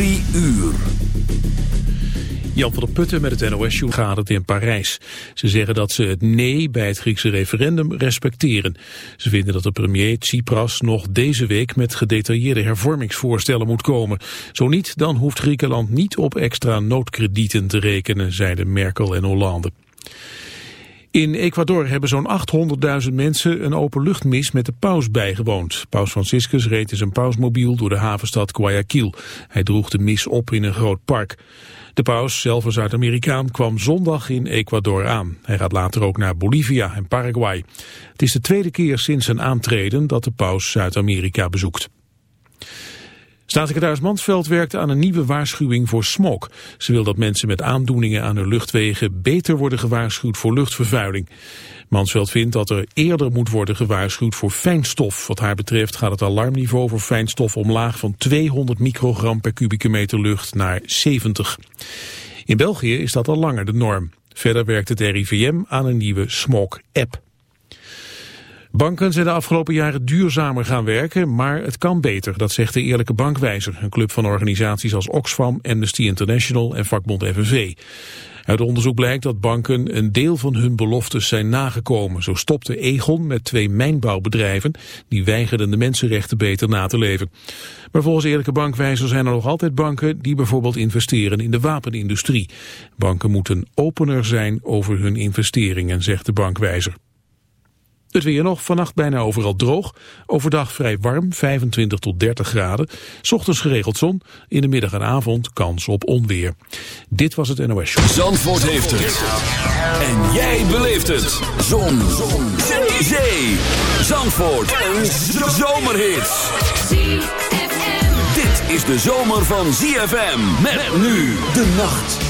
Drie uur. Jan van der Putten met het NOS gaat het in Parijs. Ze zeggen dat ze het nee bij het Griekse referendum respecteren. Ze vinden dat de premier Tsipras nog deze week met gedetailleerde hervormingsvoorstellen moet komen. Zo niet, dan hoeft Griekenland niet op extra noodkredieten te rekenen, zeiden Merkel en Hollande. In Ecuador hebben zo'n 800.000 mensen een openluchtmis met de paus bijgewoond. Paus Franciscus reed in zijn pausmobiel door de havenstad Guayaquil. Hij droeg de mis op in een groot park. De paus, zelf een Zuid-Amerikaan, kwam zondag in Ecuador aan. Hij gaat later ook naar Bolivia en Paraguay. Het is de tweede keer sinds zijn aantreden dat de paus Zuid-Amerika bezoekt. Staatssecretaris Mansveld werkt aan een nieuwe waarschuwing voor smog. Ze wil dat mensen met aandoeningen aan hun luchtwegen beter worden gewaarschuwd voor luchtvervuiling. Mansveld vindt dat er eerder moet worden gewaarschuwd voor fijnstof. Wat haar betreft gaat het alarmniveau voor fijnstof omlaag van 200 microgram per kubieke meter lucht naar 70. In België is dat al langer de norm. Verder werkt het RIVM aan een nieuwe smog-app. Banken zijn de afgelopen jaren duurzamer gaan werken, maar het kan beter, dat zegt de Eerlijke Bankwijzer, een club van organisaties als Oxfam, Amnesty International en vakbond FNV. Uit onderzoek blijkt dat banken een deel van hun beloftes zijn nagekomen. Zo stopte Egon met twee mijnbouwbedrijven die weigerden de mensenrechten beter na te leven. Maar volgens Eerlijke Bankwijzer zijn er nog altijd banken die bijvoorbeeld investeren in de wapenindustrie. Banken moeten opener zijn over hun investeringen, zegt de bankwijzer. Het weer nog, vannacht bijna overal droog. Overdag vrij warm, 25 tot 30 graden. Ochtends geregeld zon, in de middag en avond kans op onweer. Dit was het NOS Show. Zandvoort heeft het. En jij beleeft het. Zon. zon. Zee. Zee. Zandvoort. Een zomerhit. Dit is de zomer van ZFM. Met nu de nacht.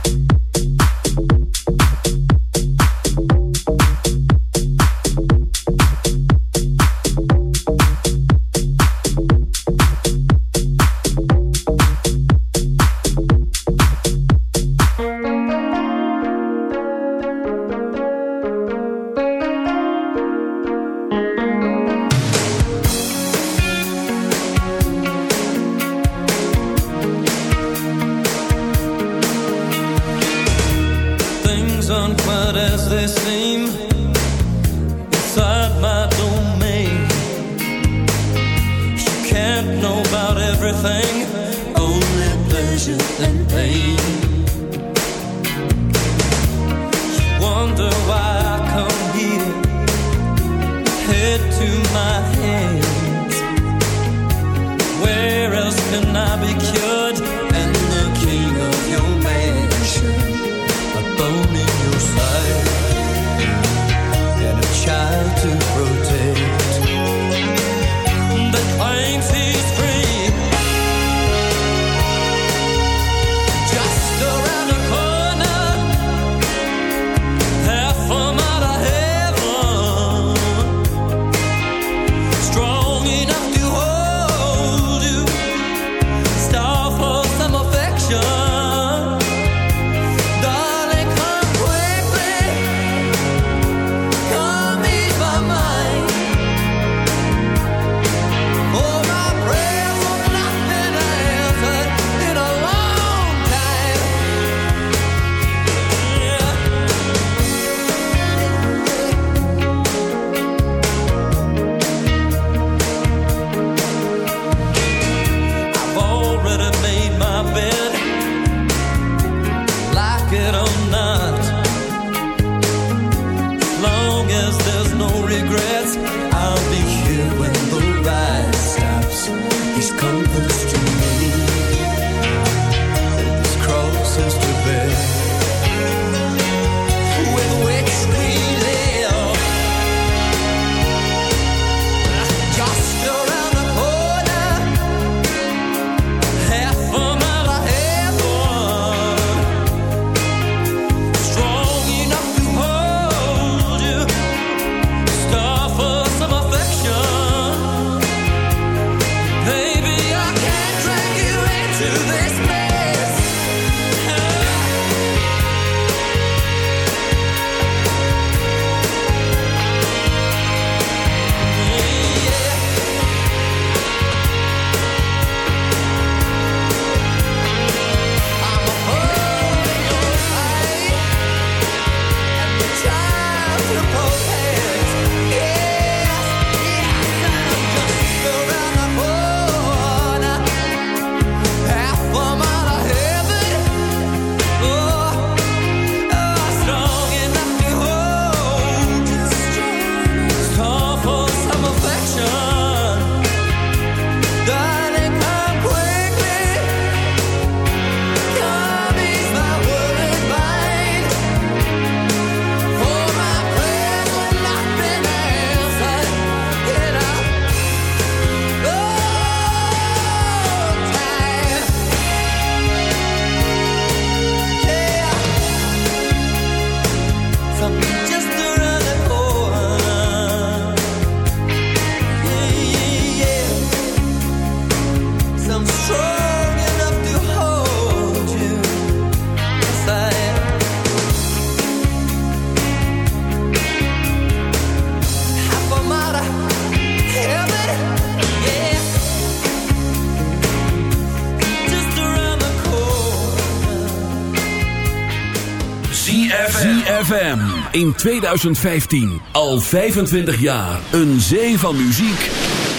in 2015. Al 25 jaar. Een zee van muziek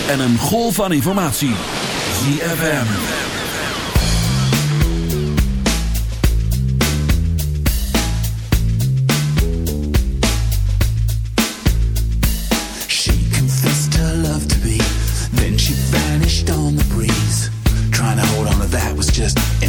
en een golf van informatie. ZFM. She confessed her love to me. Then she vanished on the breeze. Trying to hold on to that was just...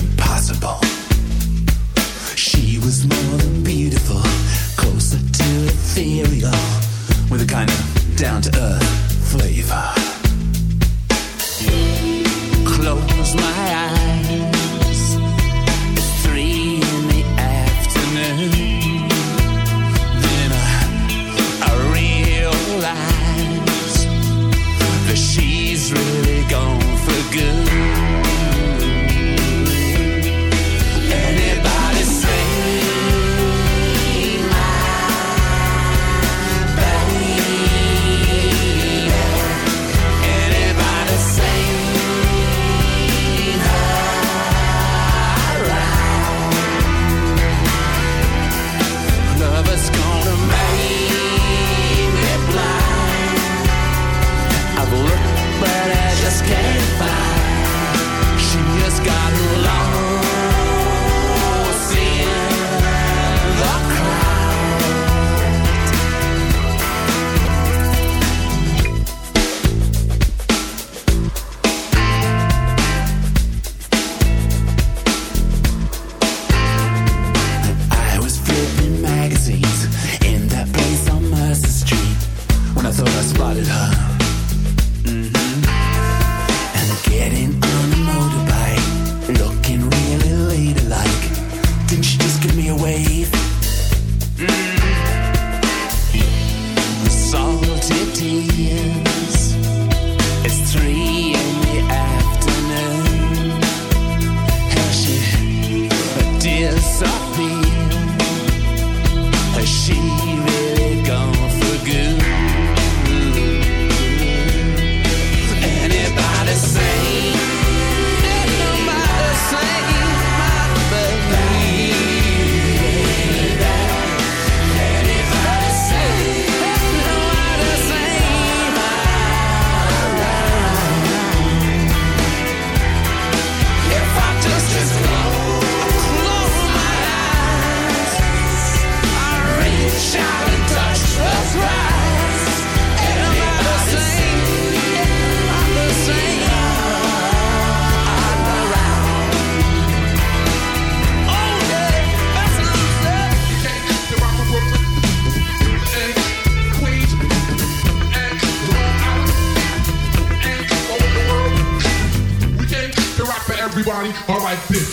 softly Everybody, all right, bitch.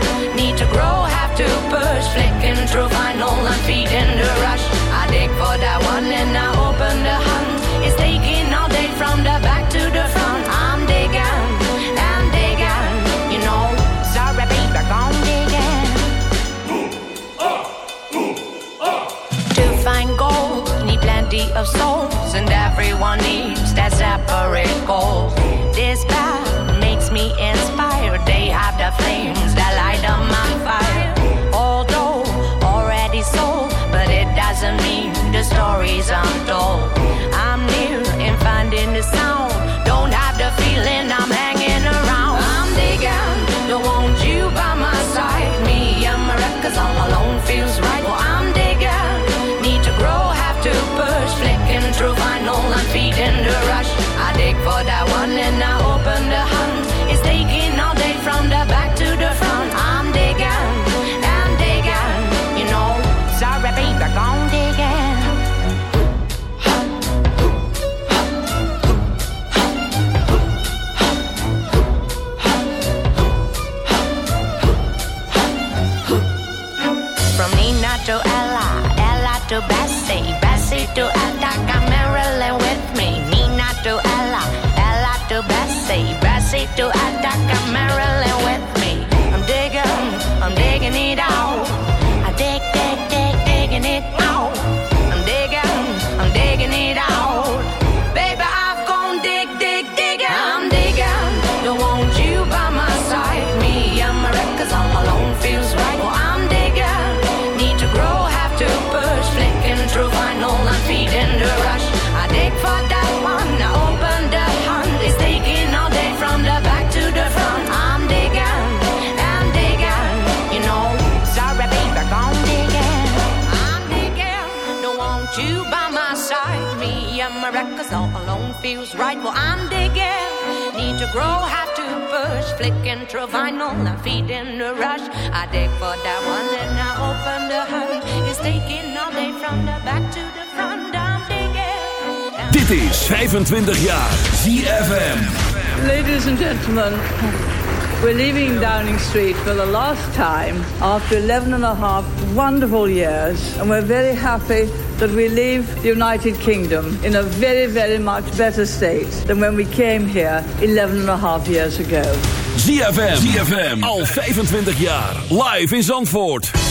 grow, have to push, flicking through vinyl and feeding the rush. I dig for that one and I open the hunt. It's taking all day from the back to the front. I'm digging, I'm digging, you know. Sorry, baby, gone digging. To find gold, need plenty of souls, and everyone needs that separate goal. This path makes me inspired. They have the flames that light up doesn't mean the stories untold. I'm near in finding the sound. pasito hasta right. Well, I'm digging, need to grow, have to push, flicking through vinyl and feeding the rush. I dig for that one and I open the hunt. It's taking all day from the back to the front. I'm digging. Dit is 25 jaar ZFM. Ladies and gentlemen, we're leaving Downing Street for the last time after 11 and a half wonderful years, and we're very happy that we leave the United Kingdom in a very, very much better state than when we came here 11 and a half years ago. ZFM. ZFM. Al 25 jaar. Live in Zandvoort.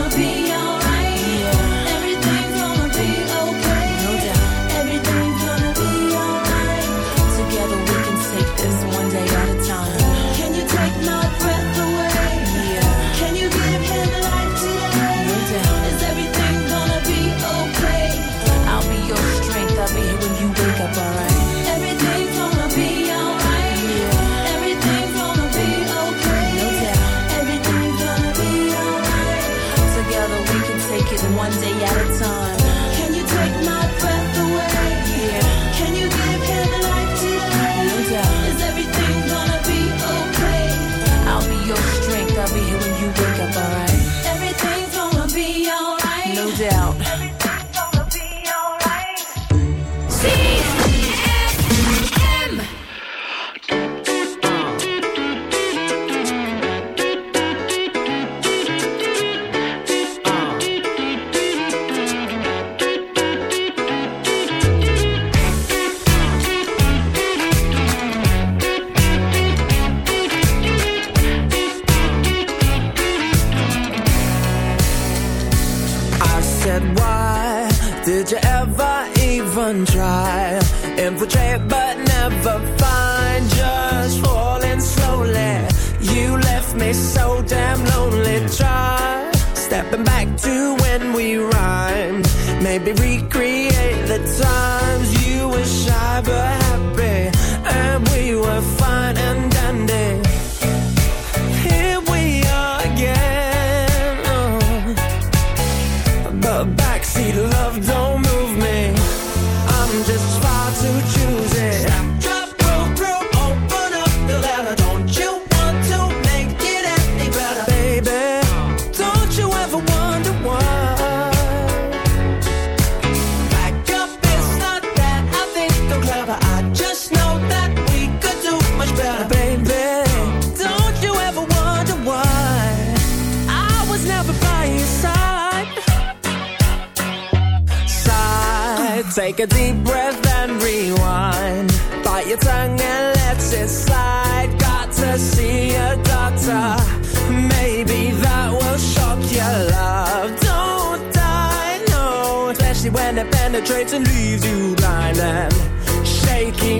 one day at a time. Can you take my your tongue and let it slide. Got to see a doctor. Maybe that will shock your love. Don't die, no. Especially when it penetrates and leaves you blind and shaky,